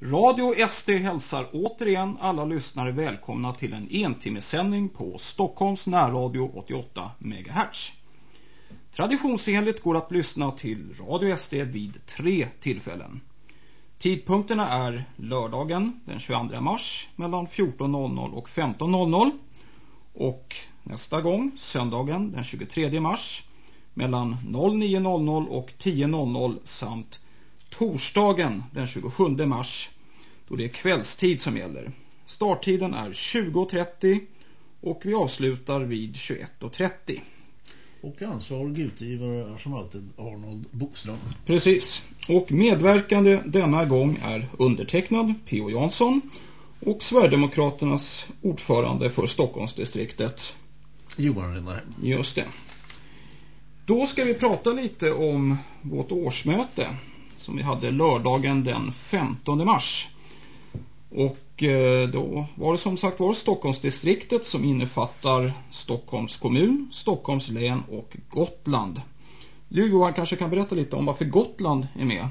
Radio SD hälsar återigen alla lyssnare välkomna till en entimmesändning på Stockholms närradio 88 MHz. Traditionsenligt går att lyssna till Radio SD vid tre tillfällen. Tidpunkterna är lördagen den 22 mars mellan 14.00 och 15.00 och nästa gång söndagen den 23 mars mellan 09.00 och 10.00 samt torsdagen den 27 mars då det är kvällstid som gäller. Starttiden är 20.30 och vi avslutar vid 21.30. Och ansvarig utgivare är som alltid Arnold Bokström. Precis. Och medverkande denna gång är undertecknad P.O. Jansson och Sverigedemokraternas ordförande för Stockholmsdistriktet Johan Rennerheim. Just det. Då ska vi prata lite om vårt årsmöte som vi hade lördagen den 15 mars. Och eh, då var det som sagt var Stockholmsdistriktet som innefattar Stockholms kommun, Stockholms län och Gotland. Du Johan kanske kan berätta lite om varför Gotland är med.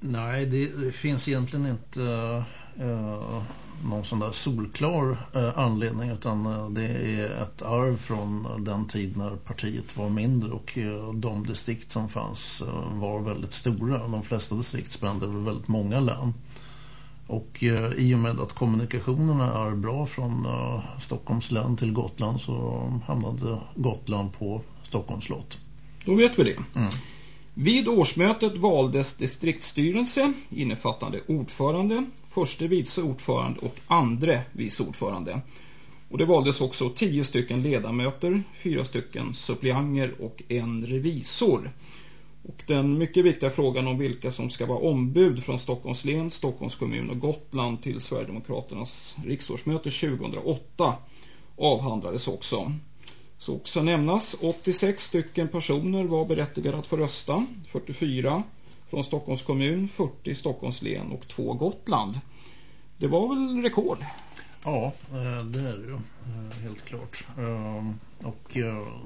Nej, det finns egentligen inte uh, någon sån där solklar uh, anledning utan uh, det är ett arv från den tid när partiet var mindre och de distrikt som fanns var väldigt stora. De flesta distrikt spände över väldigt många län. Och eh, i och med att kommunikationerna är bra från eh, Stockholms län till Gotland så hamnade Gotland på Stockholms slott. Då vet vi det. Mm. Vid årsmötet valdes distriktsstyrelse innefattande ordförande, förste vice ordförande och andre vice ordförande. Och det valdes också tio stycken ledamöter, fyra stycken suppleanter och en revisor. Och den mycket viktiga frågan om vilka som ska vara ombud från Stockholms län, Stockholms kommun och Gotland till Sverigedemokraternas riksårsmöte 2008 avhandlades också. Så också nämnas 86 stycken personer var berättigade att få rösta, 44 från Stockholms kommun, 40 Stockholms län och två Gotland. Det var väl rekord? Ja, eh, det är det ju. Eh, helt klart. Eh, och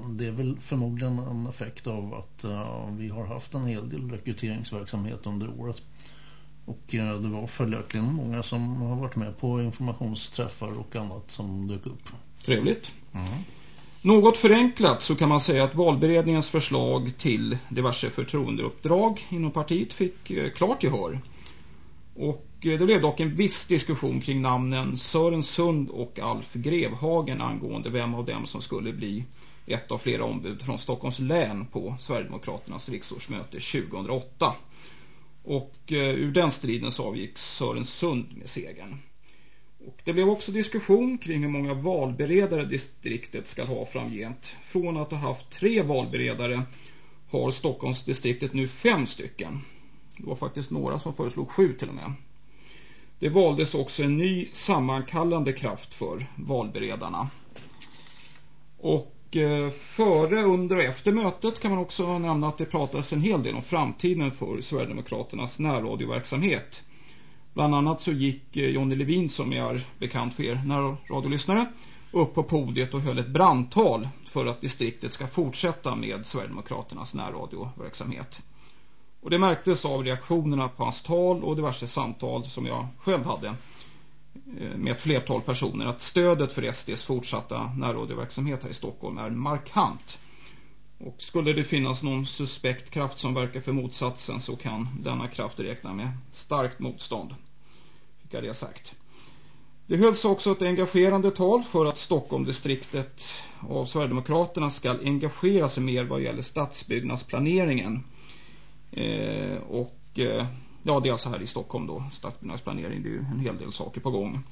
det är väl förmodligen en effekt av att vi har haft en hel del rekryteringsverksamhet under året. Och det var följaktligen många som har varit med på informationsträffar och annat som dök upp. Trevligt. Mm. Något förenklat så kan man säga att valberedningens förslag till diverse förtroendeuppdrag inom partiet fick eh, klart gehör. Och eh, det blev dock en viss diskussion kring namnen Sören Sund och Alf Grevhagen angående vem av dem som skulle bli ett av flera ombud från Stockholms län på Sverigedemokraternas riksårsmöte 2008. Och eh, ur den striden så avgick Sören Sund med segern. Och det blev också diskussion kring hur många valberedare distriktet ska ha framgent. Från att ha haft tre valberedare har Stockholmsdistriktet nu fem stycken. Det var faktiskt några som föreslog sju till och med. Det valdes också en ny sammankallande kraft för valberedarna. Och eh, före, under och efter mötet kan man också nämna att det pratades en hel del om framtiden för Sverigedemokraternas närradioverksamhet. Bland annat så gick eh, Johnny Jonny Levin som är bekant för er närradiolyssnare upp på podiet och höll ett brandtal för att distriktet ska fortsätta med Sverigedemokraternas närradioverksamhet. Och det märktes av reaktionerna på hans tal och diverse samtal som jag själv hade eh, med ett flertal personer att stödet för SDs fortsatta närradioverksamhet här i Stockholm är markant. Och skulle det finnas någon suspekt kraft som verkar för motsatsen så kan denna kraft räkna med starkt motstånd. Fick jag det sagt. Det hölls också ett engagerande tal för att Stockholmdistriktet av Sverigedemokraterna ska engagera sig mer vad gäller stadsbyggnadsplaneringen. Eh, och eh, ja, det är alltså här i Stockholm då, stadsbyggnadsplanering, det är ju en hel del saker på gång.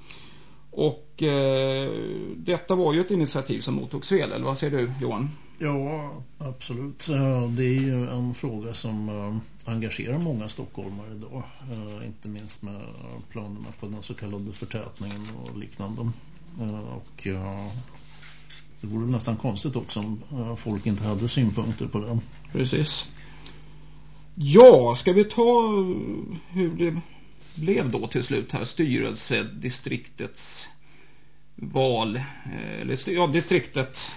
Och eh, detta var ju ett initiativ som mottogs väl, eller vad säger du Johan? Ja, absolut. Det är ju en fråga som eh, engagerar många stockholmare idag. Eh, inte minst med planerna på den så kallade förtätningen och liknande. Och det vore nästan konstigt också om folk inte hade synpunkter på det. Precis. Ja, ska vi ta hur det blev då till slut här styrelsedistriktets val eh, eller ja, distriktet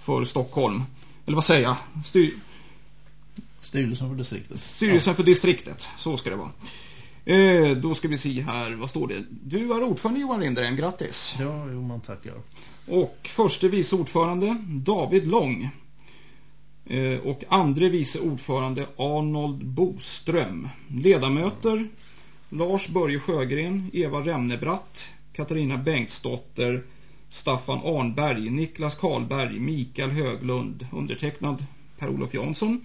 för Stockholm eller vad säger jag Styr... styrelsen för distriktet styrelsen ja. för distriktet så ska det vara Eh, då ska vi se här, vad står det? Du är ordförande Johan Lindgren, grattis. Ja, jo man tackar. Och förste vice ordförande David Lång. Eh, och andre vice ordförande Arnold Boström. Ledamöter Lars Börje Sjögren, Eva Remnebratt, Katarina Bengtsdotter, Staffan Arnberg, Niklas Karlberg, Mikael Höglund, undertecknad Per-Olof Jansson,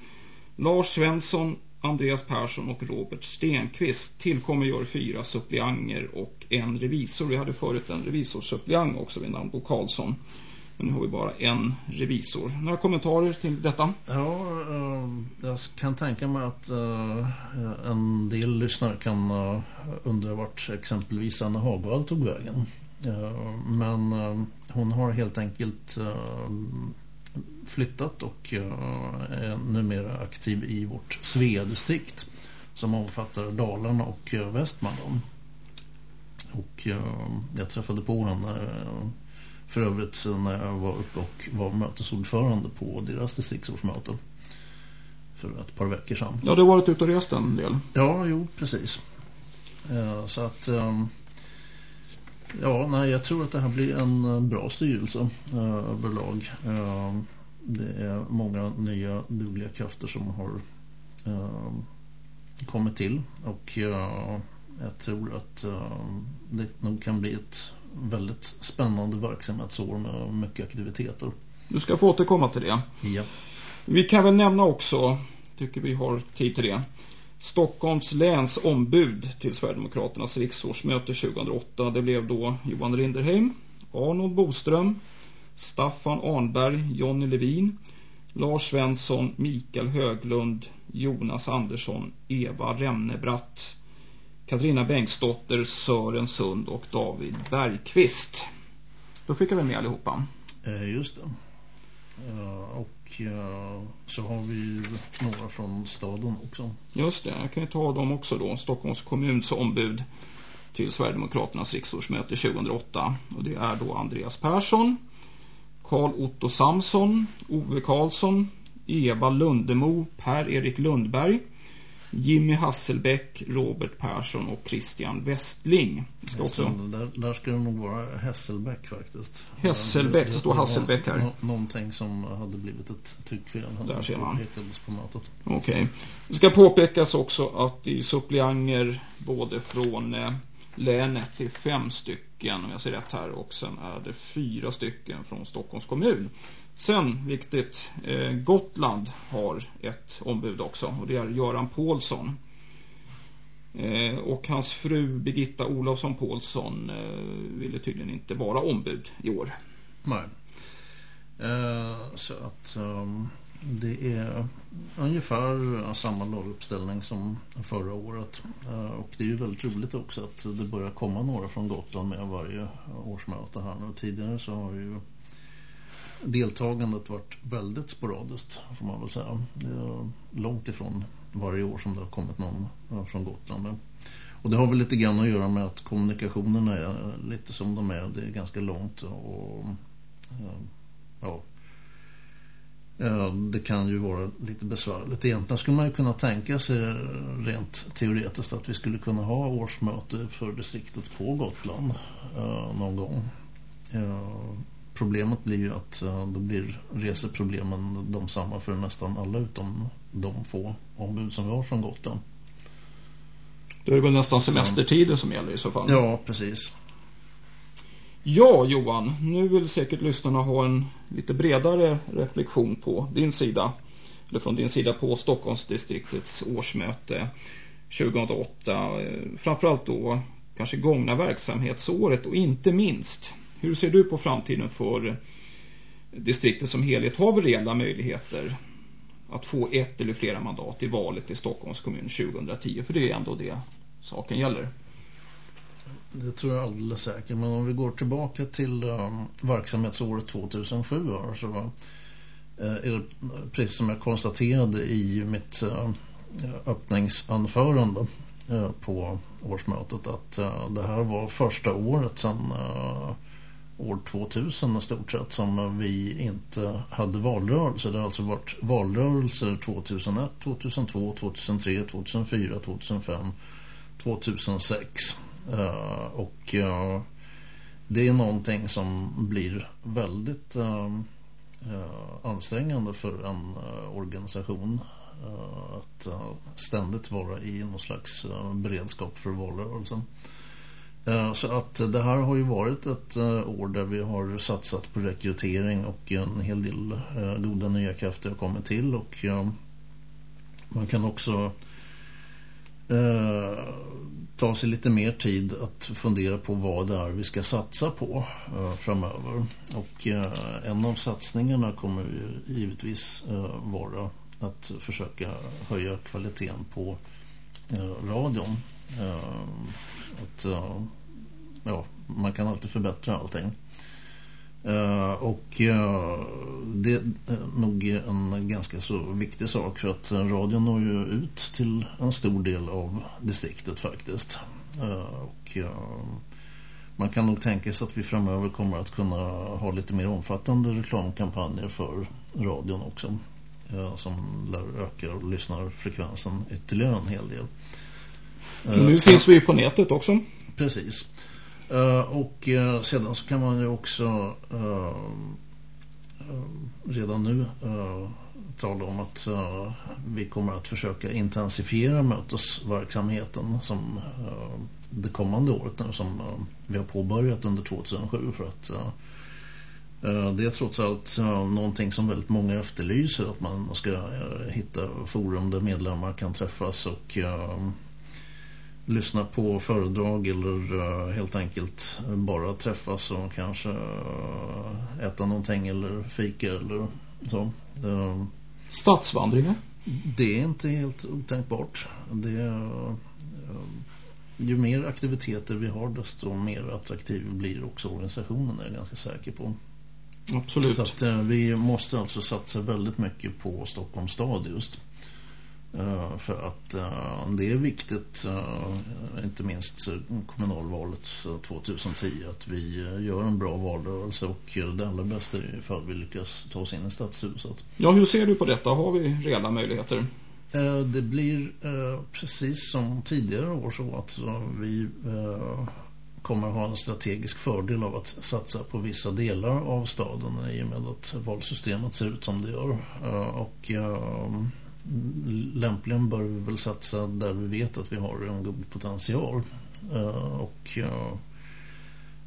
Lars Svensson, Andreas Persson och Robert Stenqvist. Tillkommer gör fyra suppleanger och en revisor. Vi hade förut en revisorssuppleant också vid namn Bo Karlsson. Men nu har vi bara en revisor. Några kommentarer till detta? Ja, eh, jag kan tänka mig att eh, en del lyssnare kan eh, undra vart exempelvis Anna Hagvall tog vägen. men hon har helt enkelt flyttat och är numera aktiv i vårt Svea-distrikt som omfattar Dalarna och Västmanland. Och jag träffade på henne för övrigt när jag var uppe och var mötesordförande på deras distriktsårsmöte för ett par veckor sedan. Ja, du har varit ute och rest en del. Ja, jo, precis. Eh, så att ehm, ja, nej, jag tror att det här blir en eh, bra styrelse eh, överlag. Ehm, det är många nya dugliga krafter som har ehm, kommit till och jag tror att det nog kan bli ett väldigt spännande verksamhetsår med mycket aktiviteter. Du ska få återkomma till det. Ja. Vi kan väl nämna också, tycker vi har tid till det, Stockholms läns ombud till Sverigedemokraternas riksårsmöte 2008. Det blev då Johan Rinderheim, Arnold Boström, Staffan Arnberg, Jonny Levin, Lars Svensson, Mikael Höglund, Jonas Andersson, Eva Remnebratt, Katarina Bengtsdotter, Sören Sund och David Bergqvist. Då fick jag väl med allihopa. Eh, just det. Uh, och uh, så har vi några från staden också. Just det, jag kan ju ta dem också då. Stockholms kommuns ombud till Sverigedemokraternas riksårsmöte 2008. Och det är då Andreas Persson, Karl Otto Samson, Ove Karlsson, Eva Lundemo, Per-Erik Lundberg, Jimmy Hasselbäck, Robert Persson och Christian Westling. Ska också... där, där ska det nog vara Hasselbäck faktiskt. Hasselbäck, det står Hasselbäck här. någonting som hade blivit ett tryckfel. Där ser man. På mötet. Okej. Okay. Det ska påpekas också att det är suppleanger både från eh, länet till fem stycken om jag ser rätt här och sen är det fyra stycken från Stockholms kommun. Sen, viktigt, eh, Gotland har ett ombud också och det är Göran Paulsson. Eh, och hans fru Birgitta Olofsson Paulsson eh, ville tydligen inte vara ombud i år. Nej. Eh, så att ehm, det är ungefär samma laguppställning som förra året. Eh, och det är ju väldigt roligt också att det börjar komma några från Gotland med varje årsmöte här nu. Tidigare så har ju deltagandet varit väldigt sporadiskt får man väl säga. Det är långt ifrån varje år som det har kommit någon eh, från Gotland. Och det har väl lite grann att göra med att kommunikationerna är eh, lite som de är. Det är ganska långt och eh, ja, det kan ju vara lite besvärligt. Egentligen skulle man ju kunna tänka sig rent teoretiskt att vi skulle kunna ha årsmöte för distriktet på Gotland någon gång problemet blir ju att uh, då blir reseproblemen de samma för nästan alla utom de få ombud som vi har från Gotland. Då är det väl nästan semestertider som gäller i så fall. Ja, precis. Ja, Johan. Nu vill säkert lyssnarna ha en lite bredare reflektion på din sida. Eller från din sida på Stockholmsdistriktets årsmöte 2008. Framförallt då kanske gångna verksamhetsåret och inte minst hur ser du på framtiden för distriktet som helhet? Har vi reella möjligheter att få ett eller flera mandat i valet i Stockholms kommun 2010? För det är ändå det saken gäller. Det tror jag alldeles säkert. Men om vi går tillbaka till um, verksamhetsåret 2007 så uh, är det precis som jag konstaterade i mitt uh, öppningsanförande uh, på årsmötet att uh, det här var första året sedan uh, år 2000 i stort sett som vi inte hade valrörelse. Det har alltså varit valrörelser 2001, 2002, 2003, 2004, 2005, 2006 och eh, det är någonting som blir väldigt eh, eh, ansträngande för en organisation att ständigt vara i någon slags beredskap för valrörelsen. Eh, så att det här har ju varit ett eh, år där vi har satsat på rekrytering och en hel del eh, goda nya krafter har kommit till och man kan också ta sig lite mer tid att fundera på vad det är vi ska satsa på framöver. Och en av satsningarna kommer ju givetvis vara att försöka höja kvaliteten på radion. Eh, att, eh, ja, man kan alltid förbättra allting. Uh, och uh, det är nog en ganska så viktig sak för att radion når ju ut till en stor del av distriktet faktiskt. Uh, och man kan nog tänka sig att vi framöver kommer att kunna ha lite mer omfattande reklamkampanjer för radion också. som lär öka lyssnarfrekvensen ytterligare en hel del nu finns vi på nätet också. Precis. Uh, och uh, sedan så kan man ju också uh, redan nu tala om att vi kommer att försöka intensifiera mötesverksamheten som det kommande året nu, som vi har påbörjat under 2007 för att det är trots allt någonting som väldigt många efterlyser att man ska hitta forum där medlemmar kan träffas och lyssna på föredrag eller uh, helt enkelt bara träffas och kanske uh, äta någonting eller fika eller så. Uh, Stadsvandringar? Det är inte helt otänkbart. Det är, ju mer aktiviteter vi har desto mer attraktiv blir också organisationen är jag ganska säker på. Absolut. Så att, vi måste alltså satsa väldigt mycket på Stockholms stad just. Eh, för att uh, det är viktigt, uh, inte minst kommunalvalet 2010, att vi gör en bra valrörelse och det allra bästa är ifall vi lyckas ta oss in i stadshuset. Ja, hur ser du på detta? Har vi reella möjligheter? Det blir precis som tidigare år så att vi kommer ha en strategisk fördel av att satsa på vissa delar av staden i och med att valsystemet ser ut som det gör. Och lämpligen bör vi väl satsa där vi vet att vi har en god potential. Uh, och uh,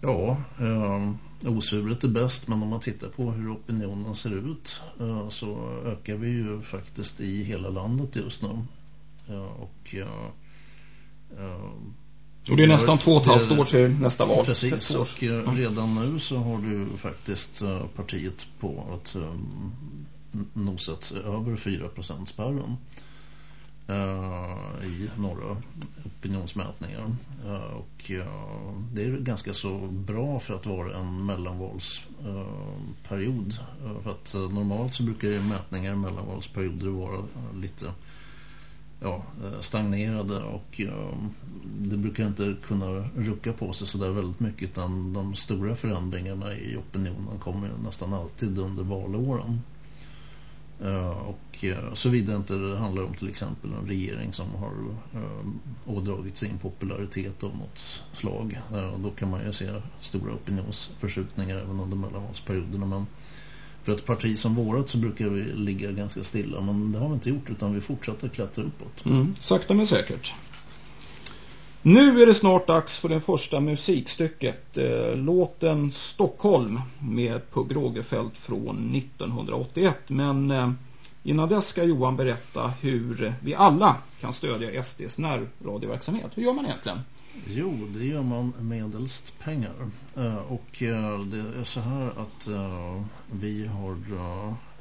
ja, uh, osvuret är bäst men om man tittar på hur opinionen ser ut så ökar vi ju faktiskt i hela landet just nu. och och det är nästan två och ett halvt år till nästa val. Precis, och redan nu så har du faktiskt partiet på att nosat över 4% spärren eh, i några opinionsmätningar. Eh, och eh, det är ganska så bra för att vara en mellanvalsperiod. för att normalt så brukar mätningar i mellanvalsperioder vara lite ja, stagnerade och det brukar inte kunna rucka på sig så där väldigt mycket utan de stora förändringarna i opinionen kommer nästan alltid under valåren. Eh, och eh, såvida inte det handlar om till exempel en regering som har eh, ådragit sin popularitet av något slag. Eh, då kan man ju se stora opinionsförskjutningar även under mellanvalsperioderna. Men för ett parti som vårat så brukar vi ligga ganska stilla. Men det har vi inte gjort utan vi fortsätter klättra uppåt. Mm, sakta men säkert. Nu är det snart dags för det första musikstycket. Eh, låten Stockholm med Pugh Rogefeldt från 1981. Men eh, innan dess ska Johan berätta hur vi alla kan stödja SDs närradioverksamhet. Hur gör man egentligen? Jo, det gör man medelst pengar. Eh, och det är så här att vi har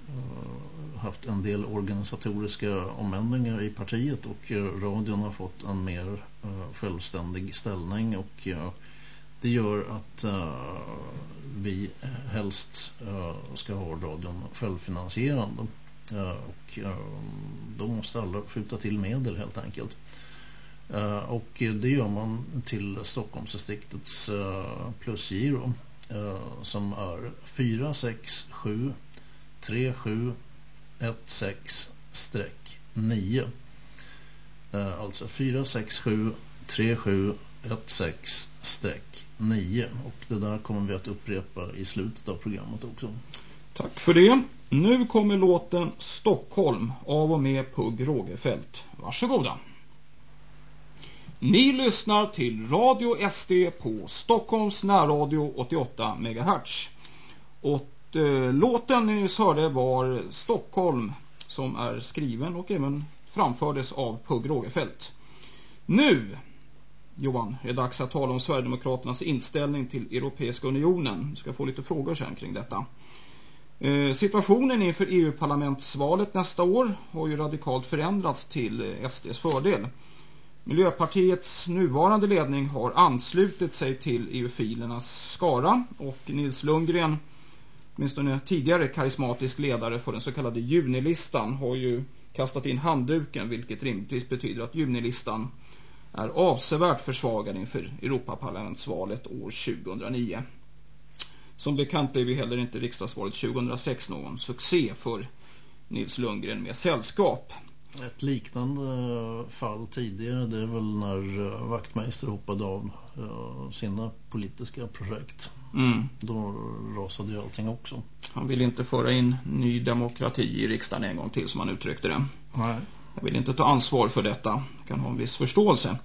Eh, haft en del organisatoriska omändringar i partiet och eh, radion har fått en mer eh, självständig ställning och det gör att vi helst ska ha radion självfinansierande och då måste alla skjuta till medel helt enkelt. och det gör man till Stockholmsdistriktets plusgiro som är 467 3716-9 eh, alltså 467 3716-9 och det där kommer vi att upprepa i slutet av programmet också. Tack för det. Nu kommer låten Stockholm av och med Pugg Rågefält. Varsågoda. Ni lyssnar till Radio SD på Stockholms närradio 88 MHz. Och Eh, låten ni nyss hörde var Stockholm som är skriven och även framfördes av Pugg Rågefält. Nu, Johan, är det dags att tala om Sverigedemokraternas inställning till Europeiska unionen. Du ska få lite frågor sen kring detta. Eh, situationen inför EU-parlamentsvalet nästa år har ju radikalt förändrats till eh, SDs fördel. Miljöpartiets nuvarande ledning har anslutit sig till EU-filernas skara och Nils Lundgren, åtminstone tidigare karismatisk ledare för den så kallade junilistan, har ju kastat in handduken vilket rimligtvis betyder att junilistan är avsevärt försvagad inför Europaparlamentsvalet år 2009. Som bekant blev ju heller inte riksdagsvalet 2006 någon succé för Nils Lundgren med sällskap. Ett liknande fall tidigare det är väl när eh, Vaktmeister hoppade av uh, sina politiska projekt. Mm. Då rasade ju allting också. Han vill inte föra in ny demokrati i riksdagen en gång till som han uttryckte det. Nej. Jag vill inte ta ansvar för detta. Jag kan ha en viss förståelse.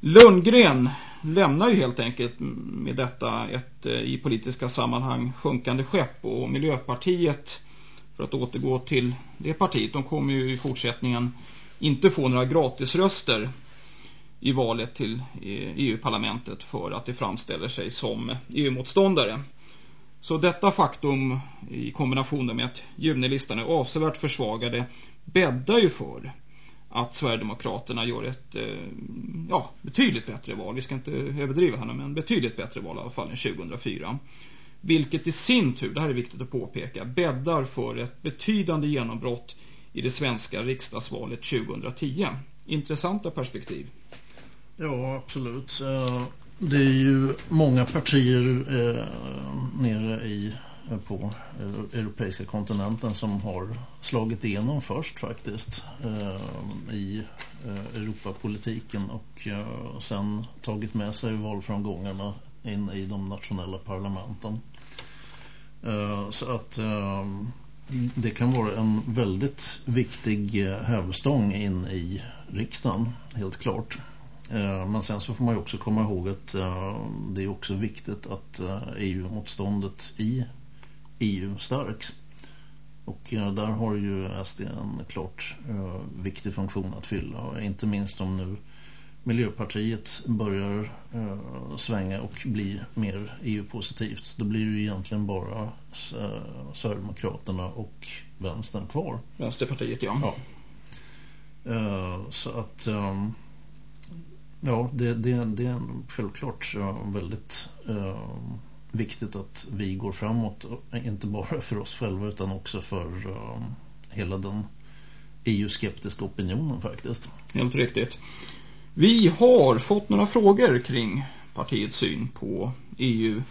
Lundgren lämnar ju helt enkelt med detta ett eh, i politiska sammanhang sjunkande skepp och Miljöpartiet för att återgå till det partiet. De kommer ju i fortsättningen inte få några gratisröster i valet till eh, EU-parlamentet för att det framställer sig som EU-motståndare. Så detta faktum i kombination med att junilistan är avsevärt försvagade bäddar ju för att Sverigedemokraterna gör ett eh, ja, betydligt bättre val. Vi ska inte överdriva henne men betydligt bättre val i alla fall än 2004. Vilket i sin tur, det här är viktigt att påpeka, bäddar för ett betydande genombrott i det svenska riksdagsvalet 2010. Intressanta perspektiv. Ja, absolut. Det är ju många partier eh, nere i eh, på eh, europeiska kontinenten som har slagit igenom först faktiskt i Europapolitiken och sen tagit med sig valframgångarna in i de nationella parlamenten. Eh, så att ehm, det kan vara en väldigt viktig eh, hävstång in i riksdagen, helt klart. Eh, men sen så får man ju också komma ihåg att det är också viktigt att e EU-motståndet i EU stärks. Och där har ju SD en klart viktig funktion att fylla. Inte minst om nu Miljöpartiet börjar uh, svänga och bli mer EU-positivt. Då blir det ju egentligen bara uh, Sverigedemokraterna och Vänstern kvar. Vänsterpartiet, ja. ja. så att... Um, ja, det, det, det är självklart väldigt viktigt att vi går framåt, inte bara för oss själva utan också för uh, hela den EU-skeptiska opinionen faktiskt. Helt riktigt. Vi har fått några frågor kring partiets syn på EU.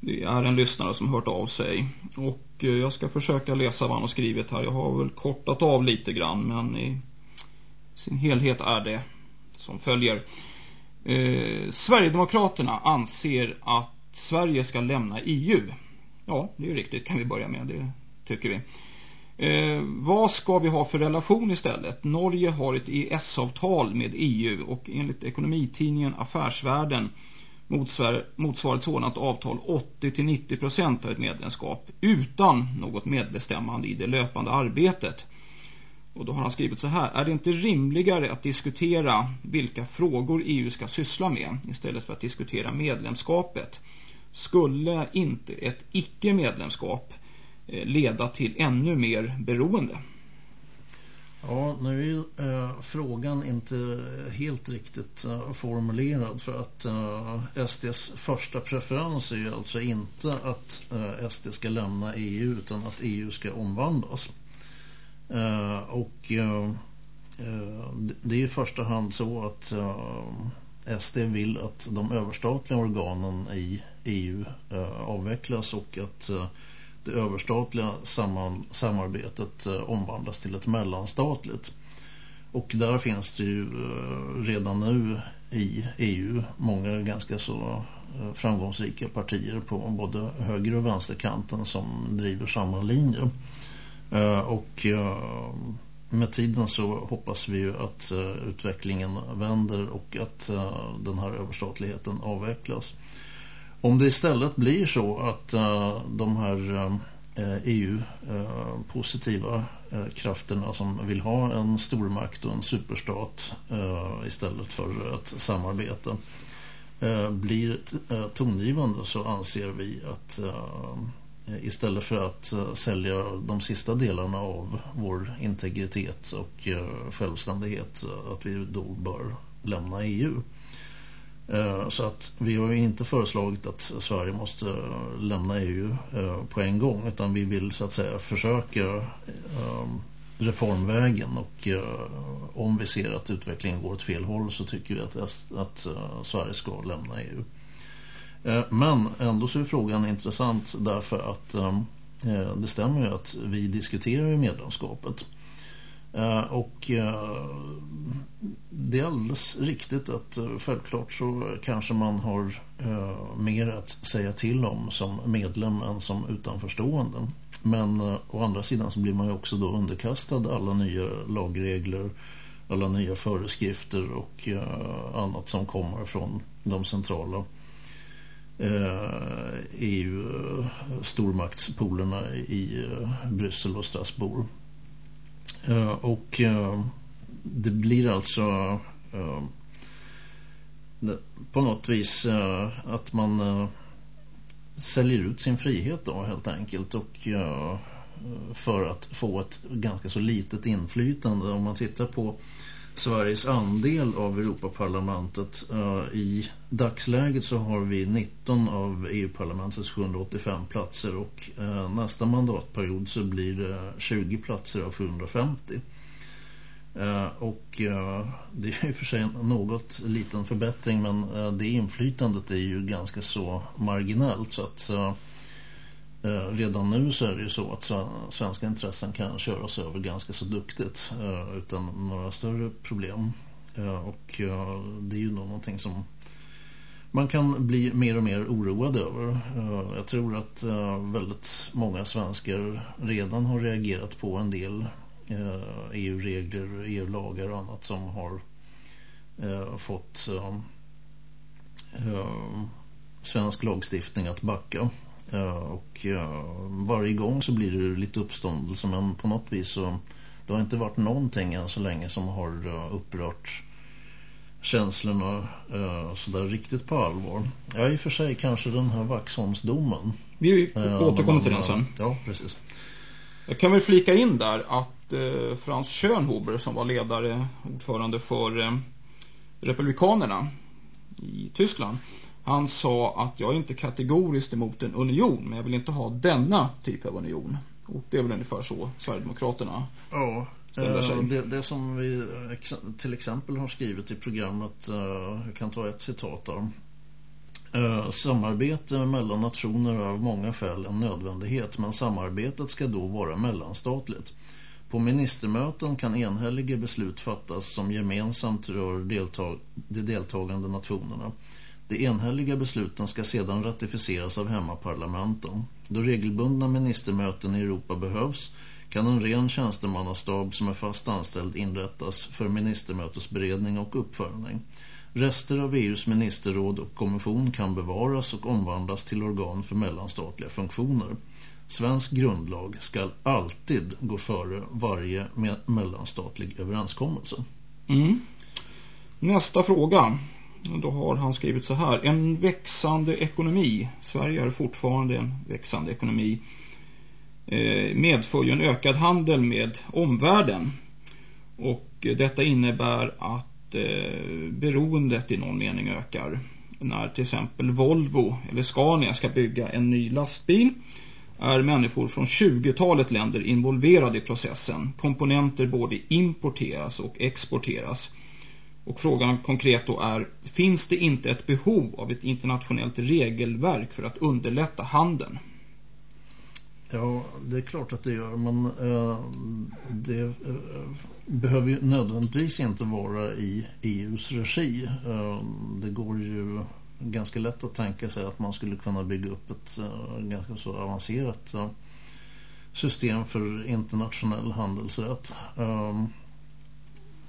Det är en lyssnare som hört av sig och eh, jag ska försöka läsa vad han har skrivit här. Jag har väl kortat av lite grann men i sin helhet är det som följer. Eh, Sverigedemokraterna anser att Sverige ska lämna EU. Ja, det är ju riktigt kan vi börja med, det tycker vi. Eh, vad ska vi ha för relation istället? Norge har ett ES-avtal med EU och enligt ekonomitidningen Affärsvärlden motsvarar ett sådant avtal 80-90% av ett medlemskap utan något medbestämmande i det löpande arbetet. Och då har han skrivit så här. Är det inte rimligare att diskutera vilka frågor EU ska syssla med istället för att diskutera medlemskapet? skulle inte ett icke-medlemskap Eh, leda till ännu mer beroende? Ja, nu är eh, frågan inte helt riktigt eh, formulerad för att eh, SDs första preferens är ju alltså inte att eh, SD ska lämna EU utan att EU ska omvandlas. Eh, och eh, eh, det är i första hand så att eh, SD vill att de överstatliga organen i EU eh, avvecklas och att eh, det överstatliga samarbetet eh, omvandlas till ett mellanstatligt. Och där finns det ju eh, redan nu i EU. Många ganska så eh, framgångsrika partier på både höger- och vänsterkanten som driver samma linje. Och med tiden så hoppas vi ju att utvecklingen vänder och att den här överstatligheten avvecklas. Om det istället blir så att eh, de här eh, EU-positiva eh, uh, krafterna som vill ha en stormakt och en superstat istället för ett samarbete blir tongivande så anser vi att istället för att sälja de sista delarna av vår integritet och självständighet att vi då bör lämna EU. Eh, så att vi har inte föreslagit att Sverige måste eh, lämna EU eh, på en gång utan vi vill så att säga försöka reformvägen och om vi ser att utvecklingen går åt fel håll så tycker vi att, att Sverige ska lämna EU. Men ändå så är frågan intressant därför att det stämmer ju att vi diskuterar medlemskapet. Eh, och eh, det är alldeles riktigt att eh, självklart så kanske man har mer att säga till om som medlem än som utanförstående. Men å andra sidan så blir man ju också då underkastad alla nya lagregler, alla nya föreskrifter och annat som kommer från de centrala EU-stormaktspolerna i Bryssel och Strasbourg. Eh, och eh, det blir alltså eh, på något vis att man säljer ut sin frihet då helt enkelt och för att få ett ganska så litet inflytande. Om man tittar på Sveriges andel av Europaparlamentet. Eh, I dagsläget så har vi 19 av EU-parlamentets 785 platser och eh, nästa mandatperiod så blir det 20 platser av 750. Eh, och det är i och för sig en något liten förbättring men det inflytandet är ju ganska så marginellt så att Eh, redan nu så är det ju så att svenska intressen kan köras över ganska så duktigt eh, utan några större problem. Eh, och det är ju nog någonting som man kan bli mer och mer oroad över. Jag tror att väldigt många svenskar redan har reagerat på en del e EU-regler, EU-lagar och annat som har fått svensk lagstiftning att backa. Och varje gång så blir det lite uppståndelse men på något vis så det har inte varit någonting än så länge som har upprört känslorna uh, sådär riktigt på allvar. Ja, i och för sig kanske den här Vaxholmsdomen. Vi uh, återkommer till den sen. Ja, precis. Jag kan väl flika in där att uh, Frans Schönhuber som var ledare, ordförande för uh, Republikanerna i Tyskland han sa att jag är inte kategoriskt emot en union men jag vill inte ha denna typ av union. Och det är väl ungefär så Sverigedemokraterna ja. Eh, det, det, som vi till exempel har skrivit i programmet, eh, jag kan ta ett citat där. Eh, samarbete mellan nationer är av många skäl en nödvändighet men samarbetet ska då vara mellanstatligt. På ministermöten kan enhälliga beslut fattas som gemensamt rör deltag de deltagande nationerna. De enhälliga besluten ska sedan ratificeras av hemmaparlamenten. Då regelbundna ministermöten i Europa behövs kan en ren tjänstemannastab som är fast anställd inrättas för ministermötesberedning och uppföljning. Rester av EUs ministerråd och kommission kan bevaras och omvandlas till organ för mellanstatliga funktioner. Svensk grundlag ska alltid gå före varje mellanstatlig överenskommelse. Mm. Nästa fråga. Då har han skrivit så här. En växande ekonomi. Sverige är fortfarande en växande ekonomi. Eh, medför ju en ökad handel med omvärlden. Och detta innebär att eh, beroendet i någon mening ökar. När till exempel Volvo eller Scania ska bygga en ny lastbil är människor från 20-talet länder involverade i processen. Komponenter både importeras och exporteras. Och frågan konkret då är, finns det inte ett behov av ett internationellt regelverk för att underlätta handeln? Ja, det är klart att det gör, men eh, det eh, behöver ju nödvändigtvis inte vara i EUs regi. Eh, det går ju ganska lätt att tänka sig att man skulle kunna bygga upp ett eh, ganska så avancerat eh, system för internationell handelsrätt um,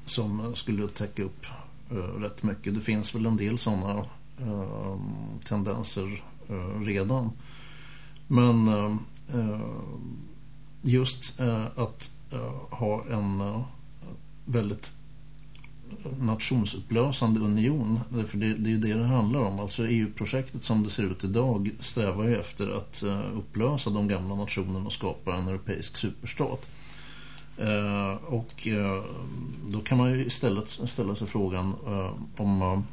som skulle täcka upp eh, rätt mycket. Det finns väl en del sådana eh, tendenser eh, redan. Men just att ha en väldigt nationsupplösande union. För det, det är det det handlar om. Alltså EU-projektet som det ser ut idag strävar ju efter att upplösa de gamla nationerna och skapa en europeisk superstat. Eh, och eh, då kan man ju istället ställa sig frågan eh, om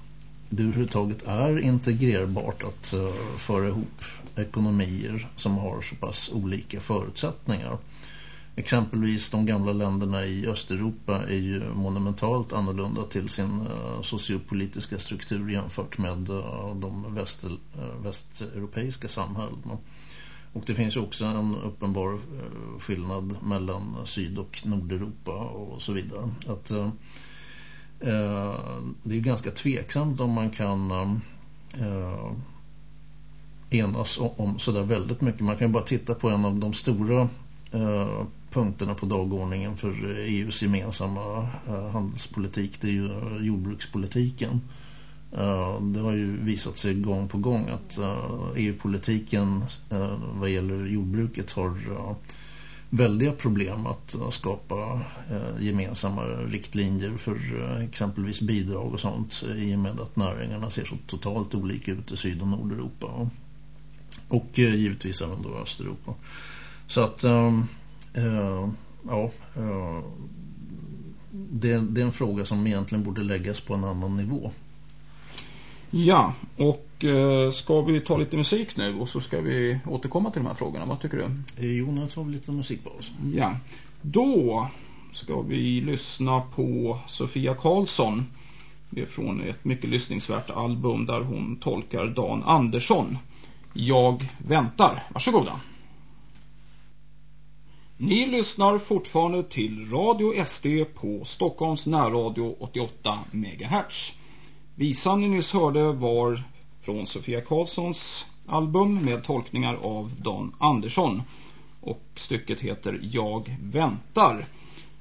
det överhuvudtaget är integrerbart att föra ihop ekonomier som har så pass olika förutsättningar. Exempelvis de gamla länderna i Östeuropa är ju monumentalt annorlunda till sin uh, sociopolitiska struktur jämfört med de västeuropeiska samhällena. Och det finns ju också en uppenbar eh, skillnad mellan Syd- och Nordeuropa och så vidare. Att, eh, eh, det är ganska tveksamt om man kan enas om, sådär väldigt mycket. Man kan ju bara titta på en av de stora punkterna på dagordningen för EUs gemensamma eh, handelspolitik det är ju jordbrukspolitiken. Eh, det har ju visat sig gång på gång att eh, e EU-politiken eh, vad gäller jordbruket har väldiga problem att skapa gemensamma riktlinjer för exempelvis bidrag och sånt i och med att näringarna ser så totalt olika ut i Syd- och Nordeuropa och givetvis även då Östeuropa. Så att ja, det, det, är en fråga som egentligen borde läggas på en annan nivå. Ja, och uh, ska vi ta lite musik nu och så ska vi återkomma till de här frågorna. Vad tycker du? Jo, nu tar vi lite musik på oss. Ja, då ska vi lyssna på Sofia Karlsson. Det är från ett mycket lyssningsvärt album där hon tolkar Dan Andersson. Jag väntar. Varsågoda. Ni lyssnar fortfarande till Radio SD på Stockholms närradio 88 MHz. Visan ni nyss hörde var från Sofia Karlssons album med tolkningar av Dan Andersson. Och stycket heter Jag väntar.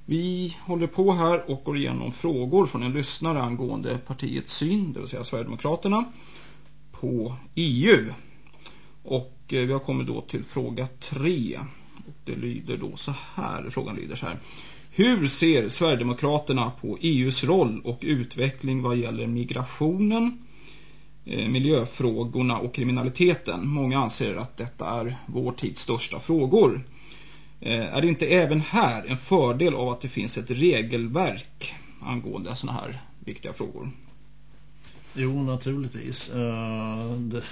Vi håller på här och går igenom frågor från en lyssnare angående partiets syn, det vill säga Sverigedemokraterna, på EU. Och eh, vi har kommit då till fråga tre. Det lyder då så här, frågan lyder så här. Hur ser Sverigedemokraterna på EUs roll och utveckling vad gäller migrationen, eh, miljöfrågorna och kriminaliteten? Många anser att detta är vår tids största frågor. Eh, är det inte även här en fördel av att det finns ett regelverk angående sådana här viktiga frågor? Jo, naturligtvis. Eh, det,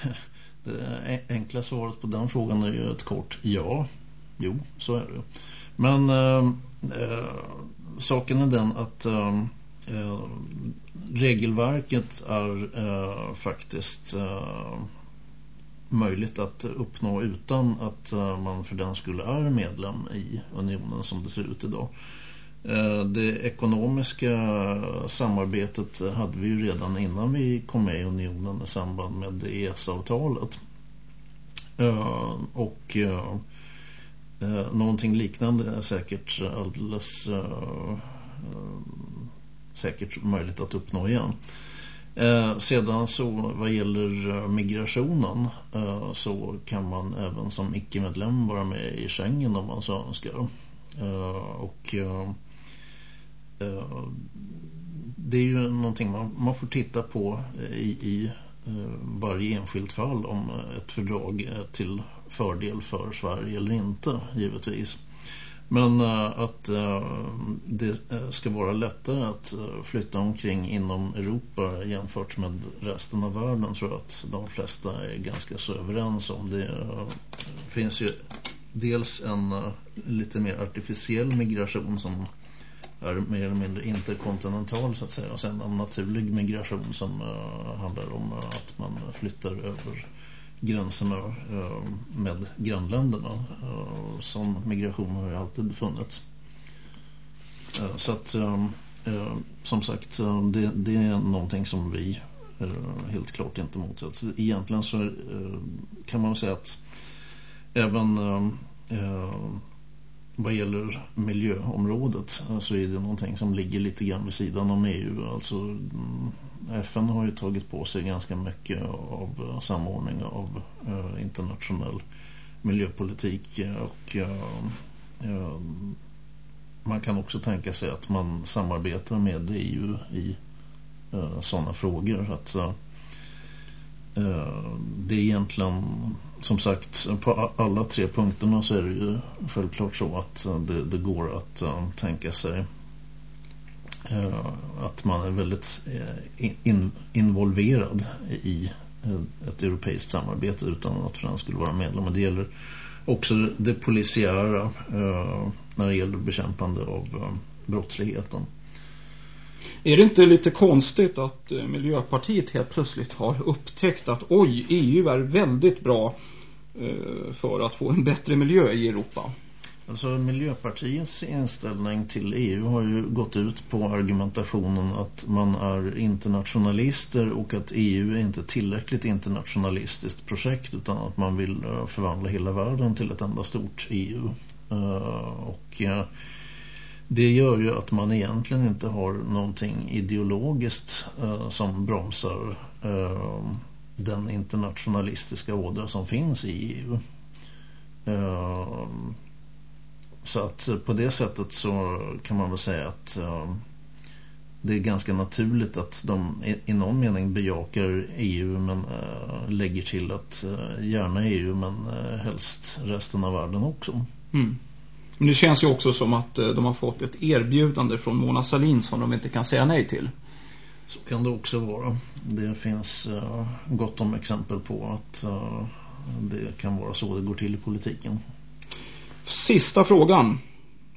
det enkla svaret på den frågan är ju ett kort ja. Jo, så är det. Men Eh, saken är den att ehm, eh, regelverket är eh, faktiskt möjligt att uppnå utan att man för den skulle är medlem i unionen som det ser ut idag. Det ekonomiska samarbetet hade vi ju redan innan vi kom med i unionen i samband med EES-avtalet. Och Eh, någonting liknande är säkert alldeles eh, eh, säkert möjligt att uppnå igen. Eh, sedan så vad gäller eh, migrationen eh, så kan man även som icke-medlem vara med i Schengen om man så önskar. Eh, och eh, det är ju någonting man, man får titta på i, i varje enskilt fall om ett fördrag är till fördel för Sverige eller inte, givetvis. Men eh, att eh, det eh, ska vara lättare att flytta omkring inom Europa jämfört med resten av världen tror jag att de flesta är ganska så överens om. Det finns ju dels en lite mer artificiell migration som är mer eller mindre interkontinental så att säga och sen en naturlig migration som handlar om att man flyttar över gränserna eh, med grannländerna. Eh, Sån migration har ju alltid funnits. Eh, så att som sagt, det, det är någonting som vi helt klart inte motsätter. Egentligen så kan man säga att även vad gäller miljöområdet så är det någonting som ligger lite grann vid sidan om EU. Alltså mm, FN har ju tagit på sig ganska mycket av eh, samordning av eh, internationell miljöpolitik och eh, man kan också tänka sig att man samarbetar med EU i sådana frågor. Att det är egentligen som sagt på alla tre punkterna så är det ju självklart så att eh, det, det går att eh, tänka sig uh, att man är väldigt in, involverad i ett europeiskt samarbete utan att för skulle vara medlem. Och det gäller också det polisiära när det gäller bekämpande av brottsligheten. Är det inte lite konstigt att eh, Miljöpartiet helt plötsligt har upptäckt att oj, EU är väldigt bra eh, för att få en bättre miljö i Europa? Alltså Miljöpartiets inställning till EU har ju gått ut på argumentationen att man är internationalister och att EU är inte tillräckligt internationalistiskt projekt utan att man vill eh, förvandla hela världen till ett enda stort EU. Och det gör ju att man egentligen inte har någonting ideologiskt eh, som bromsar eh, den internationalistiska ådra som finns i EU. Eh, så att på det sättet så kan man väl säga att eh, det är ganska naturligt att de i, någon mening bejakar EU men eh, lägger till att eh, gärna EU men eh, helst resten av världen också. Mm. Men det känns ju också som att eh, de har fått ett erbjudande från Mona Salin som de inte kan säga nej till. Så kan det också vara. Det finns uh, gott om exempel på att uh, det kan vara så det går till i politiken. Sista frågan.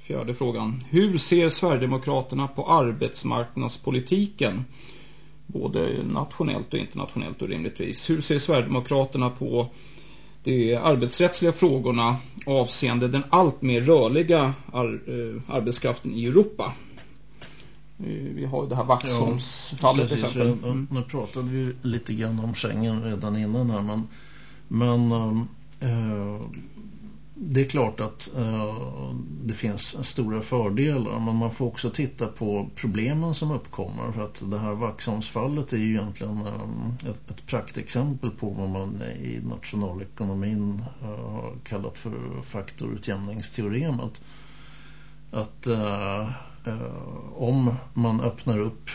Fjärde frågan. Hur ser Sverigedemokraterna på arbetsmarknadspolitiken? Både nationellt och internationellt och rimligtvis. Hur ser Sverigedemokraterna på de arbetsrättsliga frågorna avseende den allt mer rörliga ar eh, arbetskraften i Europa. Eh, vi har det här Vaxholmsfallet till exempel. Mm. Nu pratade vi lite grann om Schengen redan innan här men, men äh, Eh, det är klart att eh, det finns stora fördelar men man får också titta på problemen som uppkommer för att det här Vaxholmsfallet är ju egentligen eh, ett, ett praktexempel på vad man i nationalekonomin har kallat för faktorutjämningsteoremet. Att om man öppnar upp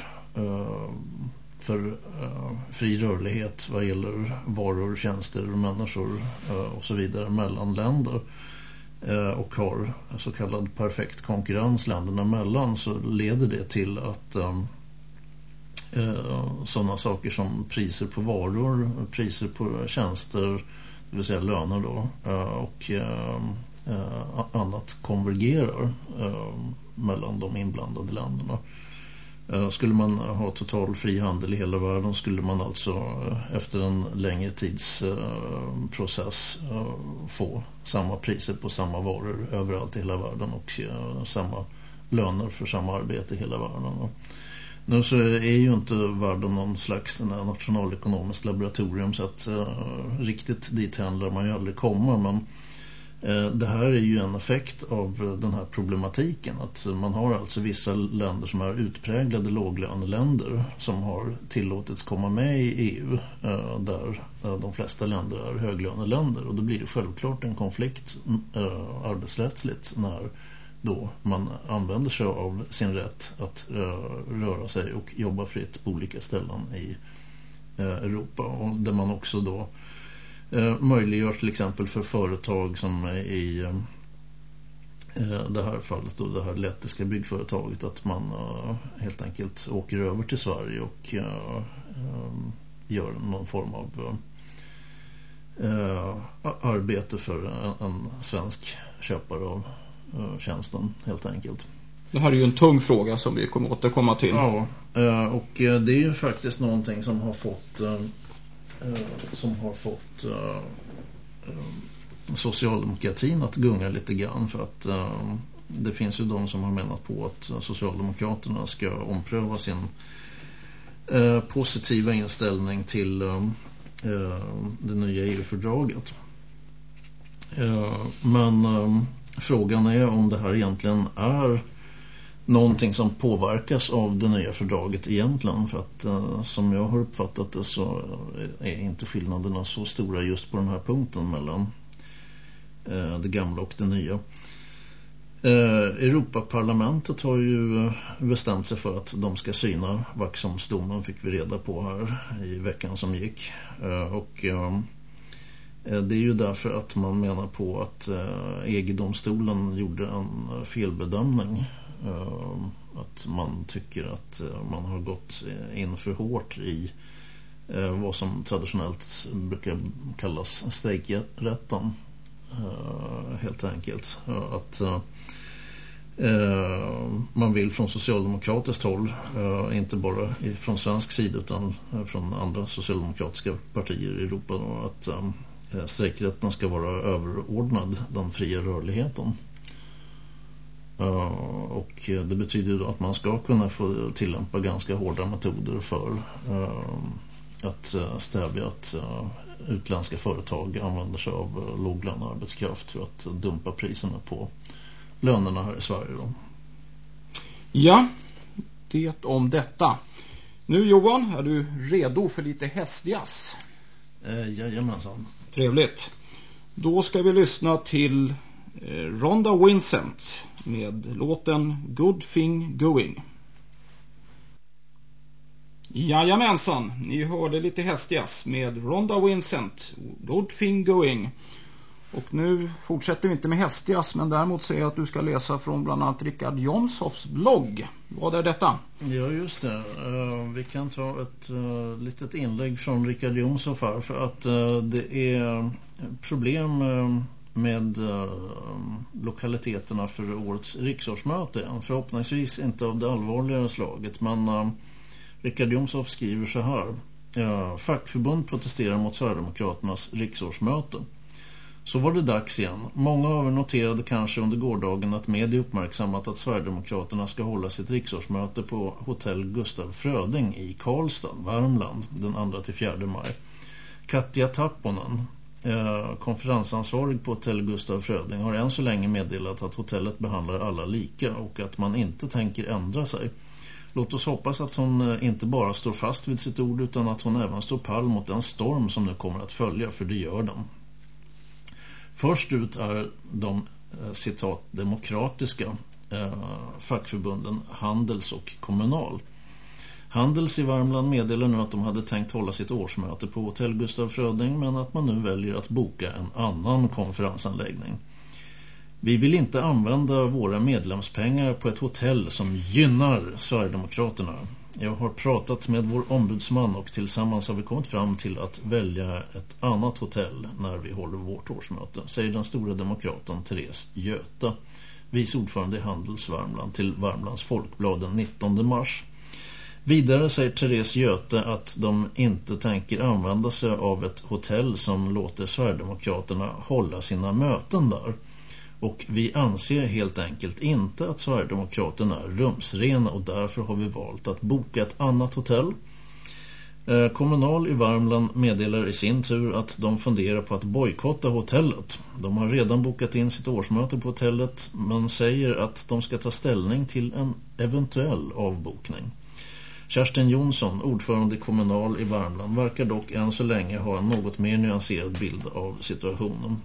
för eh, fri rörlighet vad gäller varor, tjänster, människor eh, och så vidare mellan länder eh, och har så kallad perfekt konkurrens länderna mellan så leder det till att sådana saker som priser på varor, priser på tjänster, det vill säga löner då och annat konvergerar mellan de inblandade länderna. Eh, skulle man ha total fri handel i hela världen skulle man alltså eh, efter en längre tids eh, process få samma priser på samma varor överallt i hela världen och samma löner för samma arbete i hela världen. Nu så är ju inte världen någon slags nationalekonomiskt laboratorium så att riktigt dit händer man ju aldrig komma men Eh, det här är ju en effekt av eh, den här problematiken att man har alltså vissa länder som är utpräglade låglöneländer som har tillåtits komma med i EU eh, där de flesta länder är höglöneländer. Och då blir det självklart en konflikt arbetsrättsligt när då man använder sig av sin rätt att röra sig och jobba fritt på olika ställen i Europa. Och där man också då eh, möjliggör till exempel för företag som i eh, det här fallet då det här lettiska byggföretaget att man eh, helt enkelt åker över till Sverige och eh, eh, gör någon form av eh, arbete för en, svensk köpare av tjänsten helt enkelt. Det här är ju en tung fråga som vi kommer återkomma till. Ja, och det är ju faktiskt någonting som har fått Eh, som har fått eh, eh, socialdemokratin att gunga lite grann för att det finns ju de som har menat på att Socialdemokraterna ska ompröva sin positiva inställning till det nya EU-fördraget. Men frågan är om det här egentligen är någonting som påverkas av det nya fördraget egentligen för att eh, som jag har uppfattat det så är inte skillnaderna så stora just på den här punkten mellan eh, det gamla och det nya. Eh, Europaparlamentet har ju bestämt sig för att de ska syna Vaxholmsdomen fick vi reda på här i veckan som gick eh, och eh, Eh, det är ju därför att man menar på att eh, EG-domstolen gjorde en eh, felbedömning. Att man tycker att man har gått in för hårt i vad som traditionellt brukar kallas strejkrätten. Helt enkelt. Att man vill från socialdemokratiskt håll inte bara från svensk sida utan från andra socialdemokratiska partier i Europa att strejkrätten ska vara överordnad den fria rörligheten och det betyder att man ska kunna få tillämpa ganska hårda metoder för att eh, stävja att eh, utländska företag använder sig av eh, låglönearbetskraft för att dumpa priserna på lönerna här i Sverige. Då. Ja, det om detta. Nu Johan, är du redo för lite hästjazz? Eh, jajamensan. Trevligt. Då ska vi lyssna till eh, Ronda Vincent med låten Good Thing Going. Jajamensan, ni hörde lite hästjazz med Ronda Vincent, Good Thing Going. Och nu fortsätter vi inte med hästjazz men däremot säger jag att du ska läsa från bland annat Rickard Jomshoffs blogg. Vad är detta? Ja just det. Uh, vi kan ta ett uh, litet inlägg från Rickard Jomshoff här för att uh, det är problem med lokaliteterna för årets riksårsmöte. Förhoppningsvis inte av det allvarligare slaget men Rickard Richard Jomshoff skriver så här. Fackförbund protesterar mot Sverigedemokraternas riksårsmöte. Så var det dags igen. Många av er noterade kanske under gårdagen att media uppmärksammat att Sverigedemokraterna ska hålla sitt riksårsmöte på hotell Gustav Fröding i Karlstad, Värmland, den 2-4 maj. Katja Tapponen, Eh, konferensansvarig på hotell Gustav Fröding har än så länge meddelat att hotellet behandlar alla lika och att man inte tänker ändra sig. Låt oss hoppas att hon eh, inte bara står fast vid sitt ord utan att hon även står pall mot den storm som nu kommer att följa, för det gör den. Först ut är de eh, citat demokratiska eh, fackförbunden Handels och Kommunal- Handels i Värmland meddelar nu att de hade tänkt hålla sitt årsmöte på hotell Gustav Fröding men att man nu väljer att boka en annan konferensanläggning. Vi vill inte använda våra medlemspengar på ett hotell som gynnar Sverigedemokraterna. Jag har pratat med vår ombudsman och tillsammans har vi kommit fram till att välja ett annat hotell när vi håller vårt årsmöte, säger den stora demokraten Therese Göta, vice ordförande i Handels Värmland till Värmlands Folkblad den 19 mars. Vidare säger Therese Göte att de inte tänker använda sig av ett hotell som låter Sverigedemokraterna hålla sina möten där. Och vi anser helt enkelt inte att Sverigedemokraterna är rumsrena och därför har vi valt att boka ett annat hotell. Eh, kommunal i Värmland meddelar i sin tur att de funderar på att bojkotta hotellet. De har redan bokat in sitt årsmöte på hotellet men säger att de ska ta ställning till en eventuell avbokning. Kerstin Jonsson, ordförande kommunal i Värmland, verkar dock än så länge ha en något mer nyanserad bild av situationen.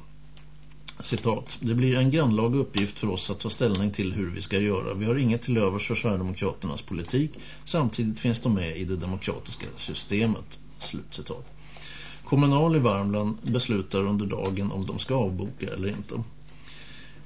Citat. Det blir en grannlaga uppgift för oss att ta ställning till hur vi ska göra. Vi har inget till övers för Sverigedemokraternas politik. Samtidigt finns de med i det demokratiska systemet. Slutcitat. Kommunal i Värmland beslutar under dagen om de ska avboka eller inte.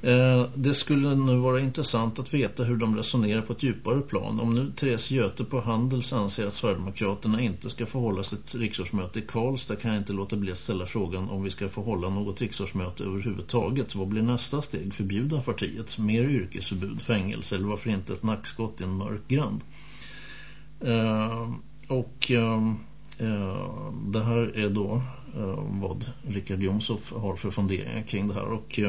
Eh, det skulle nu vara intressant att veta hur de resonerar på ett djupare plan. Om nu Therese Göte på Handels anser att Sverigedemokraterna inte ska få hålla sitt riksårsmöte i Karlstad kan jag inte låta bli att ställa frågan om vi ska få hålla något riksårsmöte överhuvudtaget. Vad blir nästa steg? Förbjuda partiet? Mer yrkesförbud, fängelse eller varför inte ett nackskott i en mörk gränd? Eh, och eh, det här är då vad Richard Jomshoff har för funderingar kring det här och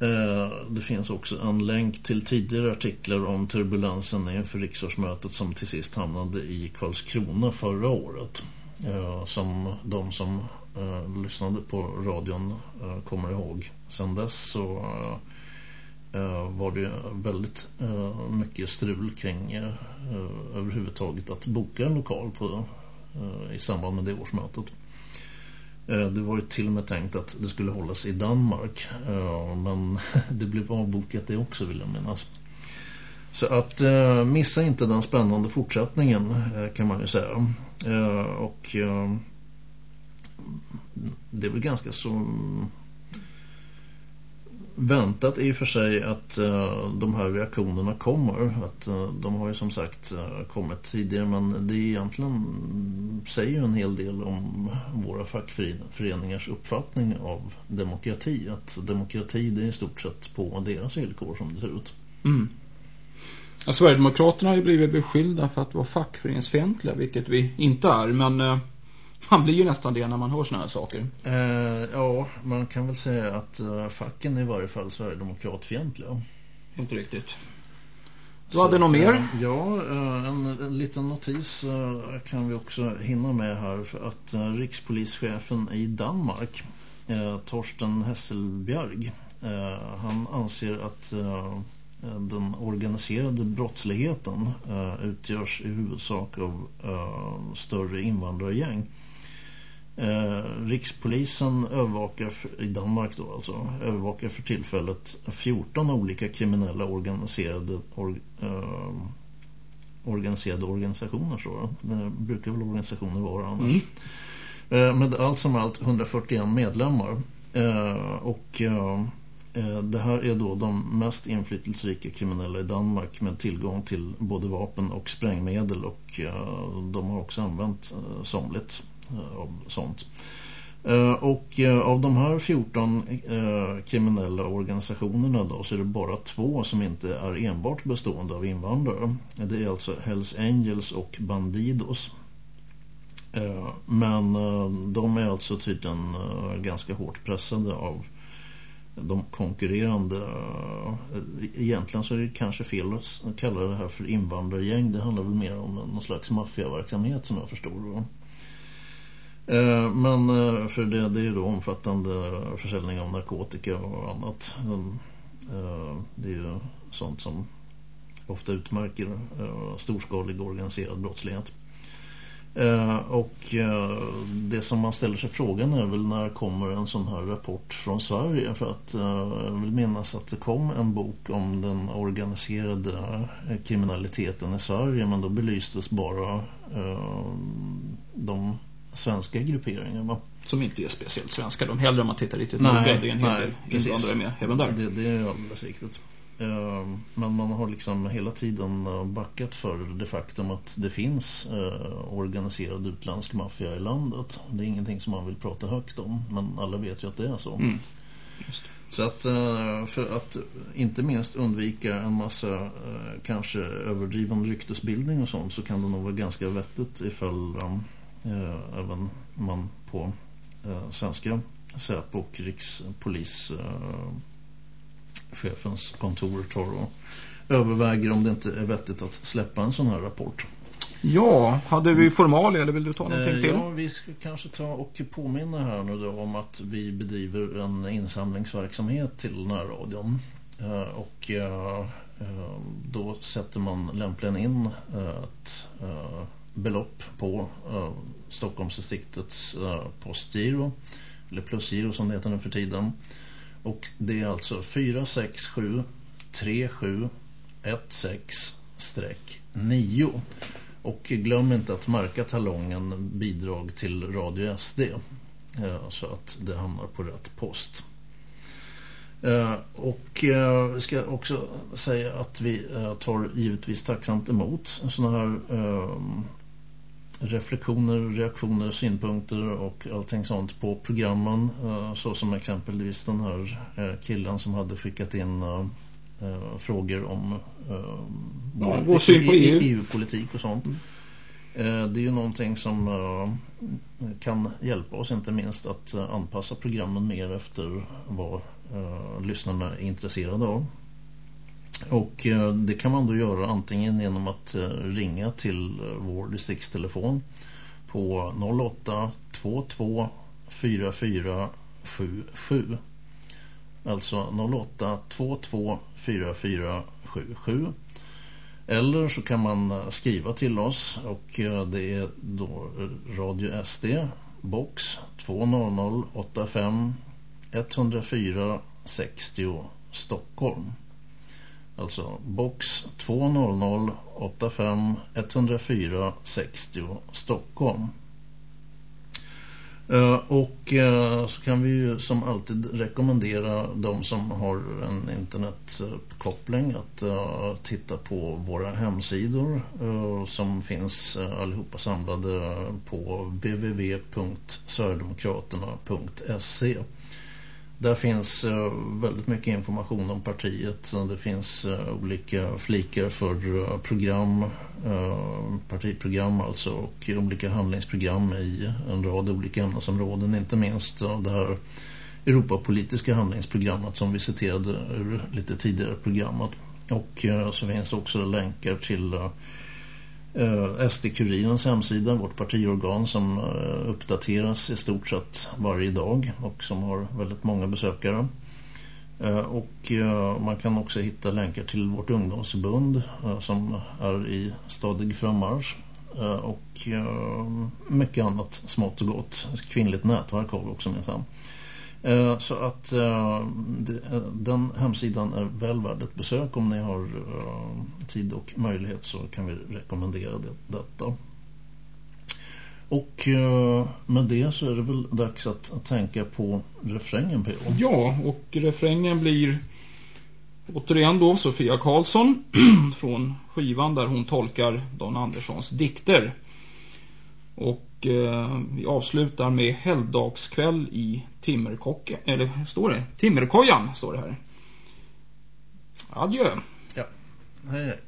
Eh, det finns också en länk till tidigare artiklar om turbulensen inför riksdagsmötet som till sist hamnade i Karlskrona förra året. Eh, som de som eh, lyssnade på radion kommer ihåg. Sen dess så var det väldigt mycket strul kring överhuvudtaget att boka en lokal på, i samband med det årsmötet. Eh, det var ju till och med tänkt att det skulle hållas i Danmark eh, men det blev avbokat det också vill jag minnas. Så att eh, missa inte den spännande fortsättningen kan man ju säga. Och det är väl ganska så väntat i och för sig att uh, de här reaktionerna kommer. Att uh, de har ju som sagt uh, kommit tidigare men det är egentligen säger ju en hel del om våra fackföreningars uppfattning av demokrati. Att demokrati det är i stort sett på deras villkor som det ser ut. Mm. Ja, Sverigedemokraterna har ju blivit beskyllda för att vara fackföreningsfientliga vilket vi inte är men man blir ju nästan det när man hör såna här saker. Eh, ja, man kan väl säga att uh, facken är i varje fall Sverigedemokratfientliga. Inte riktigt. Du hade något mer? Ja, en, en liten notis kan vi också hinna med här för att rikspolischefen i Danmark, Torsten Hesselbjerg, han anser att den organiserade brottsligheten utgörs i huvudsak av större invandrargäng Eh, Rikspolisen övervakar för, i Danmark då alltså övervakar för tillfället 14 olika kriminella organiserade or, eh, organiserade organisationer så det brukar väl organisationer vara annars. Mm. Eh, med allt som allt 141 medlemmar eh, och eh, eh, det här är då de mest inflytelserika kriminella i Danmark med tillgång till både vapen och sprängmedel och de har också använt somligt Eh, av sånt. Eh, och eh, av de här 14 kriminella organisationerna då så är det bara två som inte är enbart bestående av invandrare. Det är alltså Hells Angels och Bandidos. Men de är alltså tydligen ganska hårt pressade av de konkurrerande e-, egentligen så är det kanske fel att kalla det här för invandrargäng det handlar väl mer om någon slags maffiaverksamhet som jag förstår det Eh, men eh, för det, det är ju då omfattande försäljning av narkotika och annat. Eh, det är ju sånt som ofta utmärker storskalig organiserad brottslighet. Och det som man ställer sig frågan är väl när kommer en sån här rapport från Sverige för att jag vill minnas att det kom en bok om den organiserade kriminaliteten i Sverige men då belystes bara de svenska grupperingar va? Som inte är speciellt svenska. De hellre om man tittar lite noga. Det är en hel del invandrare med även där. Det, det är alldeles riktigt. Ehm, men man har liksom hela tiden eh, backat för det faktum att det finns eh, organiserad utländsk maffia i landet. Det är ingenting som man vill prata högt om. Men alla vet ju att det är så. Mm. Så att eh, för att inte minst undvika en massa kanske överdriven ryktesbildning och sånt så kan det nog vara ganska vettigt ifall eh, även man på eh, svenska Säpo och rikspolischefens eh, kontor tar och överväger om det inte är vettigt att släppa en sån här rapport. Ja, hade vi formalia eller vill du ta någonting till? Ja, vi ska kanske ta och påminna här nu då om att vi bedriver en insamlingsverksamhet till närradion. Eh, och eh, då sätter man lämpligen in ett belopp på eh, Stockholmsdistriktets eh, postgiro eller plusgiro som det heter nu för tiden. Och det är alltså 467 37 16-9 och glöm inte att märka talongen bidrag till Radio SD eh, så att det hamnar på rätt post. Eh, och eh, vi ska också säga att vi eh, tar givetvis tacksamt emot sådana här eh, reflektioner, reaktioner, synpunkter och allting sånt på programmen. Eh, så som exempelvis den här eh, killen som hade skickat in eh, frågor om ja, vår syn på EU. EU-politik och sånt. Mm. Det är ju någonting som kan hjälpa oss inte minst att anpassa programmen mer efter vad lyssnarna är intresserade av. Och eh, det kan man då göra antingen genom att eh, ringa till eh, vår distriktstelefon på 08 22 44 77. Alltså 08 22 44 77. Eller så kan man skriva till oss och det är då Radio SD box 20085 104 60 Stockholm. Alltså box 20085 104 60 Stockholm. Eh, och eh, så kan vi ju som alltid rekommendera de som har en internetkoppling att eh, titta på våra hemsidor som finns allihopa samlade på www.sördemokraterna.se där finns eh, väldigt mycket information om partiet. Det finns eh, olika flikar för eh, program, partiprogram alltså och olika handlingsprogram i en rad olika ämnesområden. Inte minst det här Europapolitiska handlingsprogrammet som vi citerade ur lite tidigare programmet. Och så finns det också länkar till eh, SD-Kurirens hemsida, vårt partiorgan som eh, uppdateras i stort sett varje dag och som har väldigt många besökare. Eh, och eh, man kan också hitta länkar till vårt ungdomsförbund eh, som är i stadig frammarsch eh, och eh, mycket annat smått och gott. Kvinnligt nätverk har vi också minsann. Eh, så att eh, eh, den hemsidan är väl värd ett besök om ni har tid och möjlighet så kan vi rekommendera det, detta. Och med det så är det väl dags att tänka på refrängen på. Ja, och refrängen blir återigen då Sofia Karlsson från skivan där hon tolkar Don Anderssons dikter. Och Eh, vi avslutar med helgdagskväll i Timmerkocken. Eller står det? Timmerkojan står det här. Adjö. Ja. Hej hej.